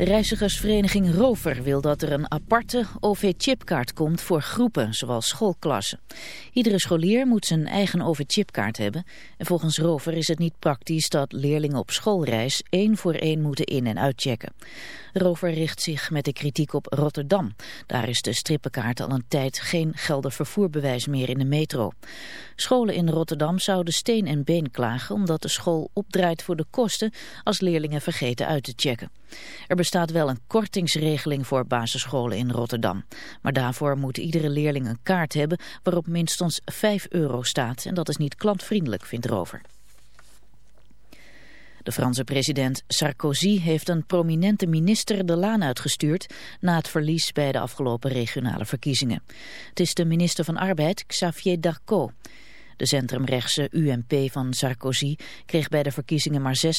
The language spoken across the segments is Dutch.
Reizigersvereniging Rover wil dat er een aparte OV-chipkaart komt voor groepen, zoals schoolklassen. Iedere scholier moet zijn eigen OV-chipkaart hebben. En volgens Rover is het niet praktisch dat leerlingen op schoolreis één voor één moeten in- en uitchecken. Rover richt zich met de kritiek op Rotterdam. Daar is de strippenkaart al een tijd geen geldig vervoerbewijs meer in de metro. Scholen in Rotterdam zouden steen en been klagen omdat de school opdraait voor de kosten als leerlingen vergeten uit te checken. Er bestaat wel een kortingsregeling voor basisscholen in Rotterdam. Maar daarvoor moet iedere leerling een kaart hebben waarop minstens 5 euro staat. En dat is niet klantvriendelijk, vindt Rover. De Franse president Sarkozy heeft een prominente minister de laan uitgestuurd na het verlies bij de afgelopen regionale verkiezingen. Het is de minister van Arbeid, Xavier Darcot. De centrumrechtse UMP van Sarkozy kreeg bij de verkiezingen maar 36%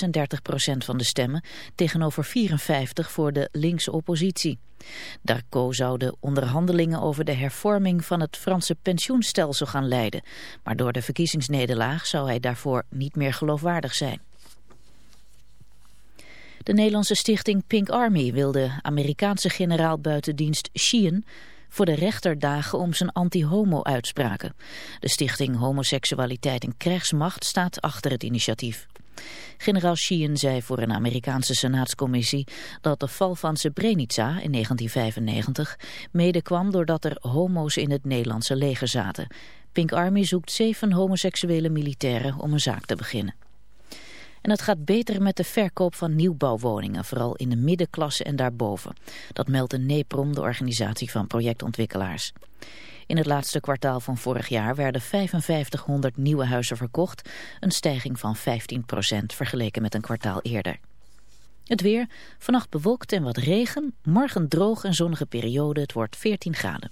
van de stemmen, tegenover 54 voor de linkse oppositie. Darcot zou de onderhandelingen over de hervorming van het Franse pensioenstelsel gaan leiden, maar door de verkiezingsnederlaag zou hij daarvoor niet meer geloofwaardig zijn. De Nederlandse stichting Pink Army wil de Amerikaanse generaal buitendienst Sheehan voor de rechter dagen om zijn anti-homo-uitspraken. De stichting Homoseksualiteit en Krijgsmacht staat achter het initiatief. Generaal Sheehan zei voor een Amerikaanse senaatscommissie dat de val van Srebrenica in 1995 mede kwam doordat er homo's in het Nederlandse leger zaten. Pink Army zoekt zeven homoseksuele militairen om een zaak te beginnen. En het gaat beter met de verkoop van nieuwbouwwoningen, vooral in de middenklasse en daarboven. Dat meldt de NEPROM, de organisatie van projectontwikkelaars. In het laatste kwartaal van vorig jaar werden 5500 nieuwe huizen verkocht, een stijging van 15% vergeleken met een kwartaal eerder. Het weer, vannacht bewolkt en wat regen, morgen droog en zonnige periode, het wordt 14 graden.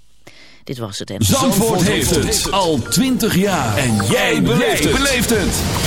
Dit was het en... Zandvoort heeft het al 20 jaar. En jij beleeft het.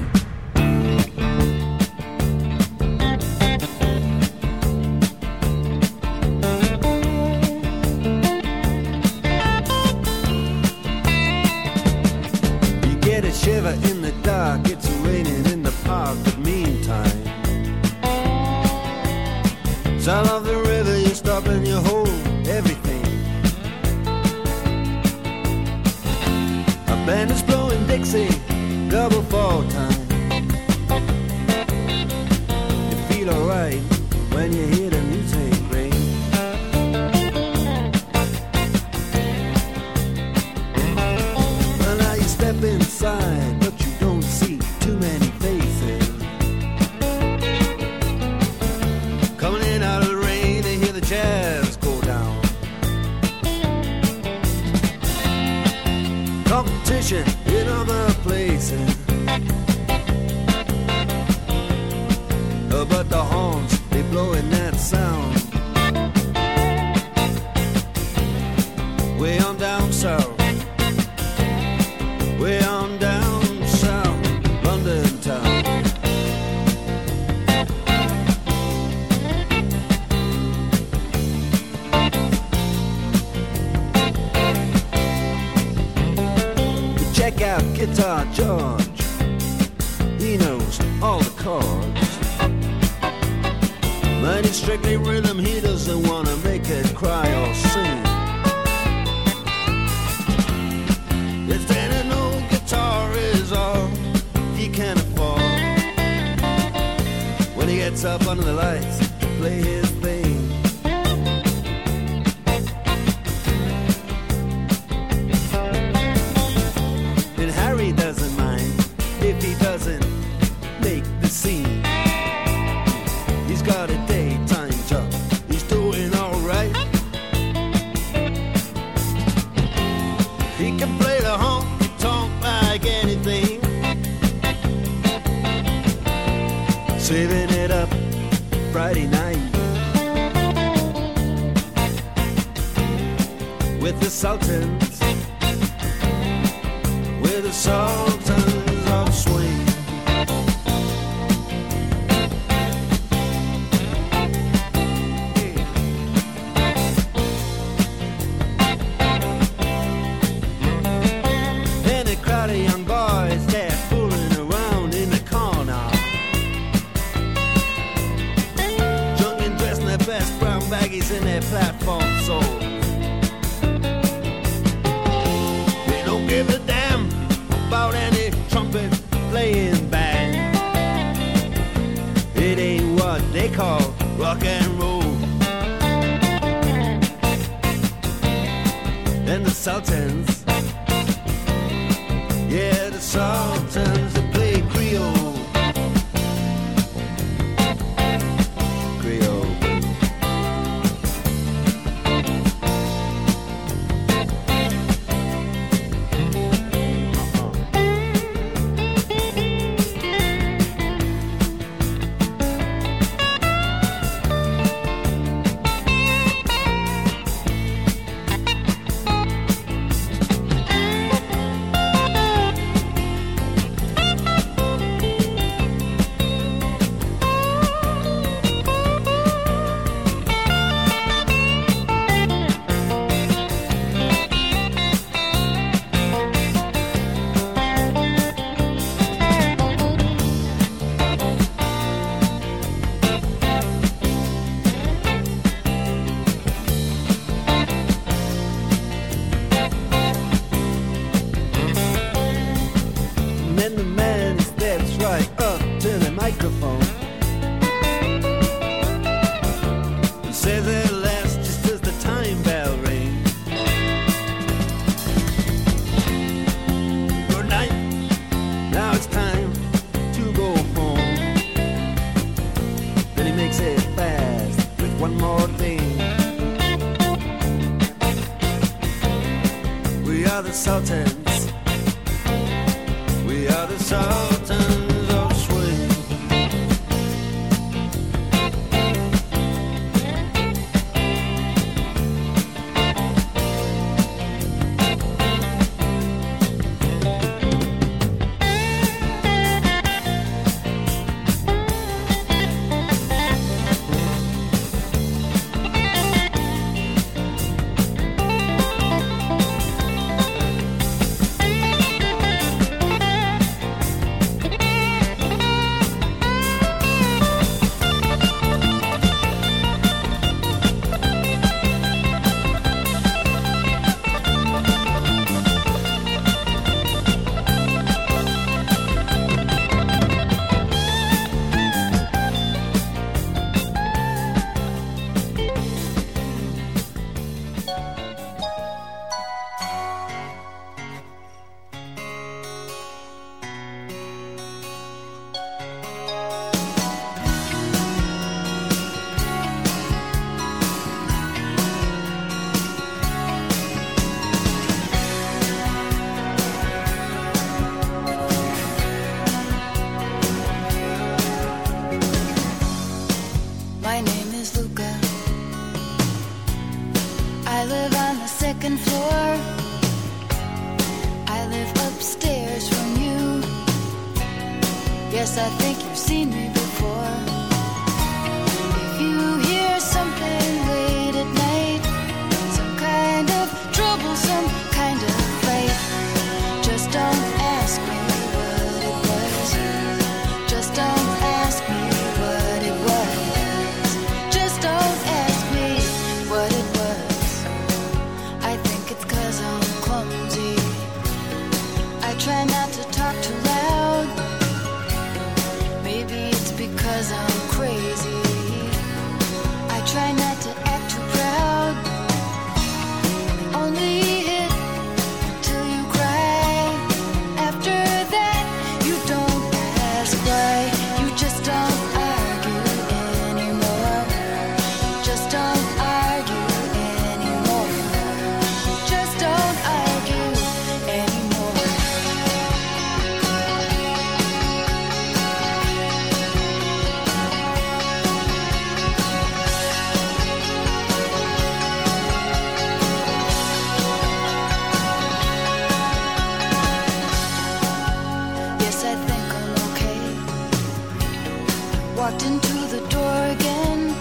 walked into the door again.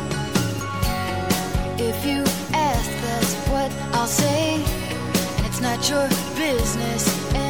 If you ask, that's what I'll say. And it's not your business.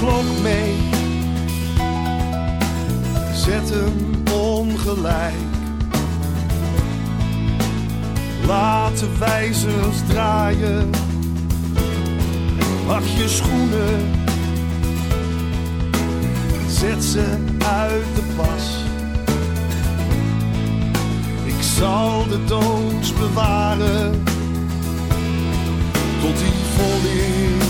klok mee. Zet hem ongelijk. Laat de wijzers draaien. Pak je schoenen. Zet ze uit de pas. Ik zal de doods bewaren tot die volle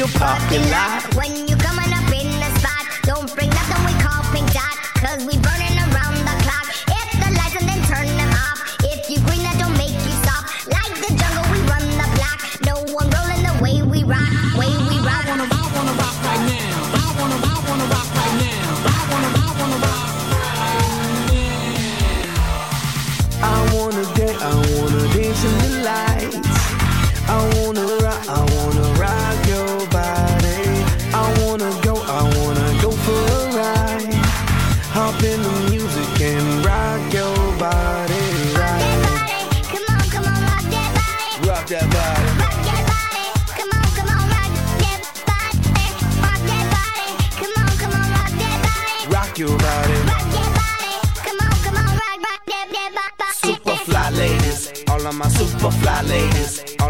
Your parking lot. superfly ladies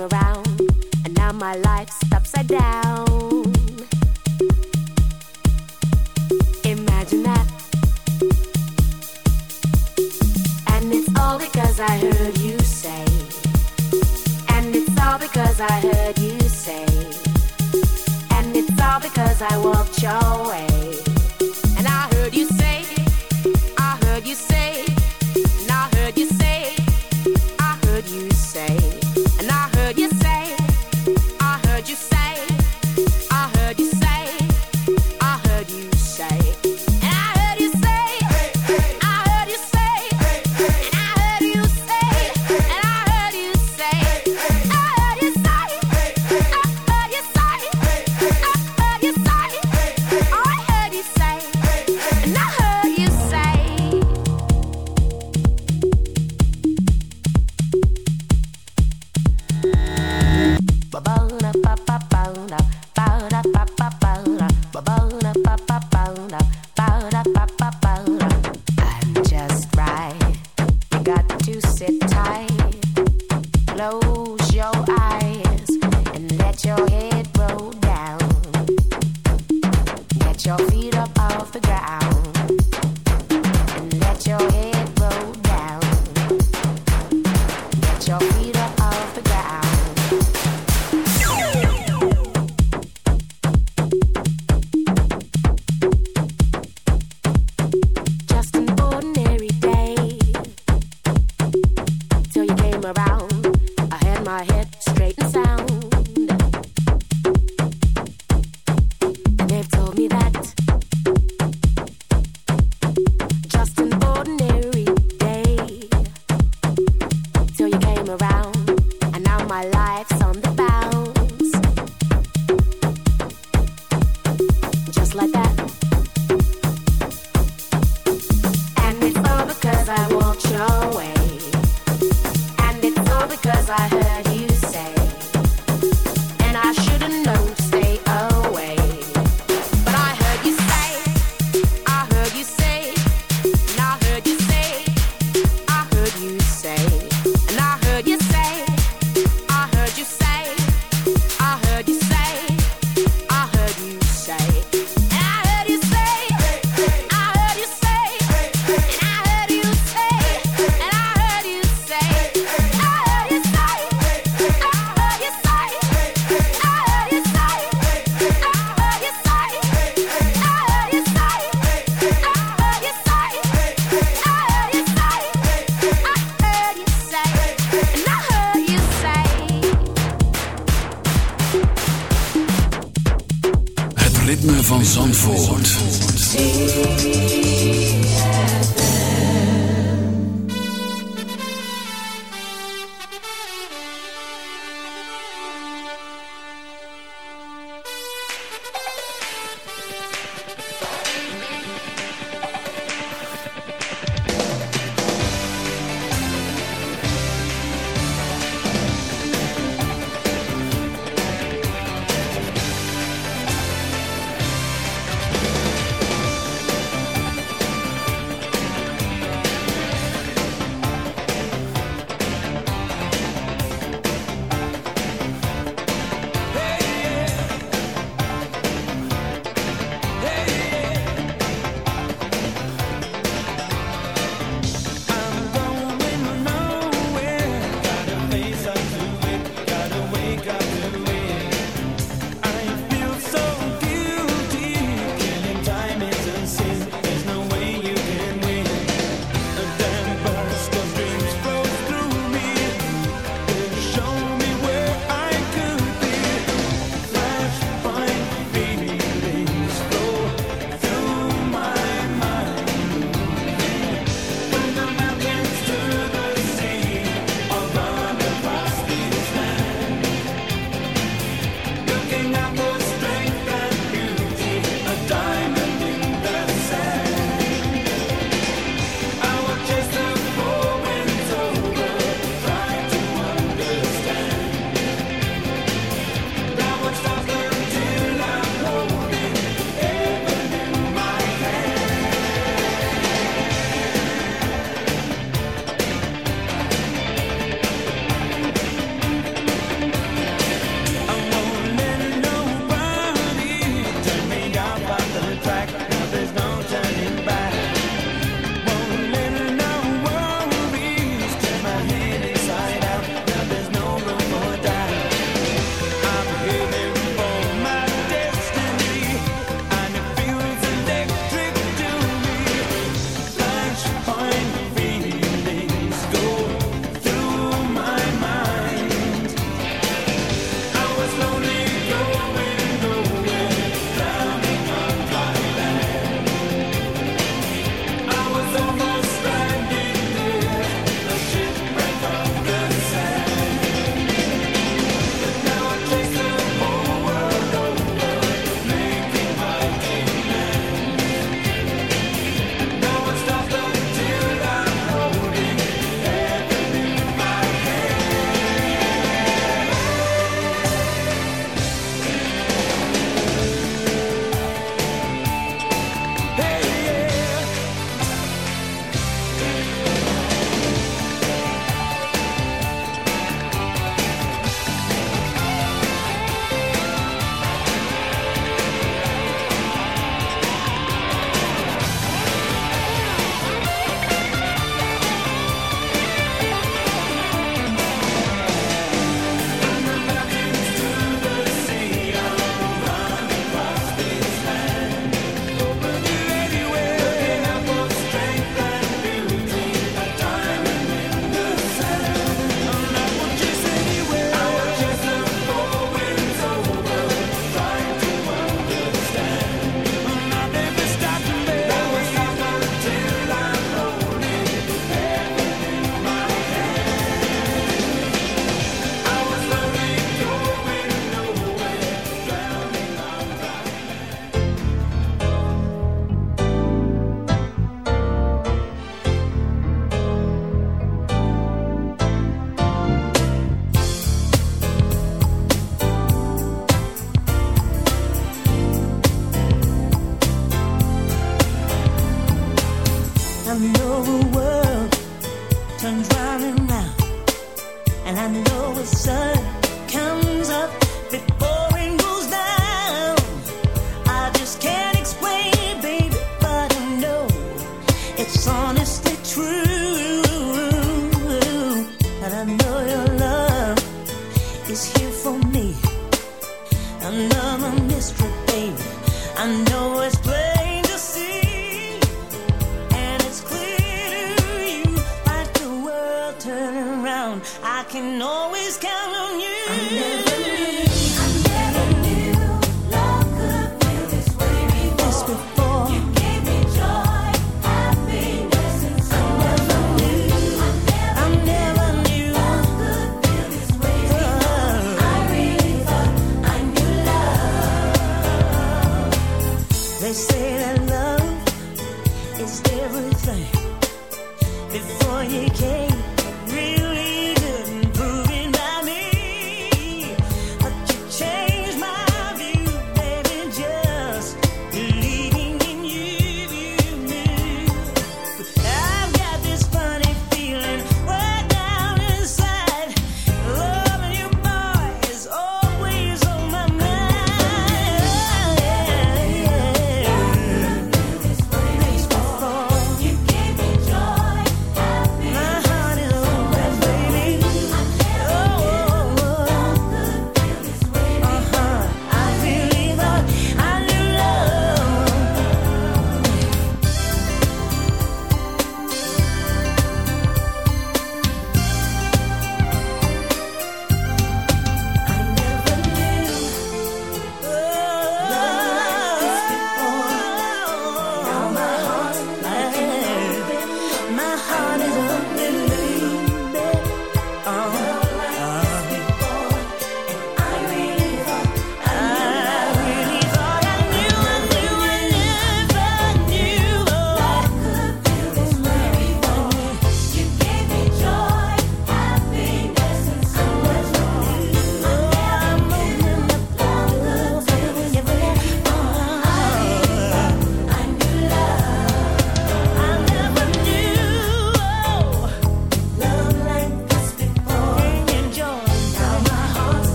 came around, and now my life's upside down. Imagine that. And it's all because I heard you say. And it's all because I heard you say. And it's all because I walked your way. know the sun comes up.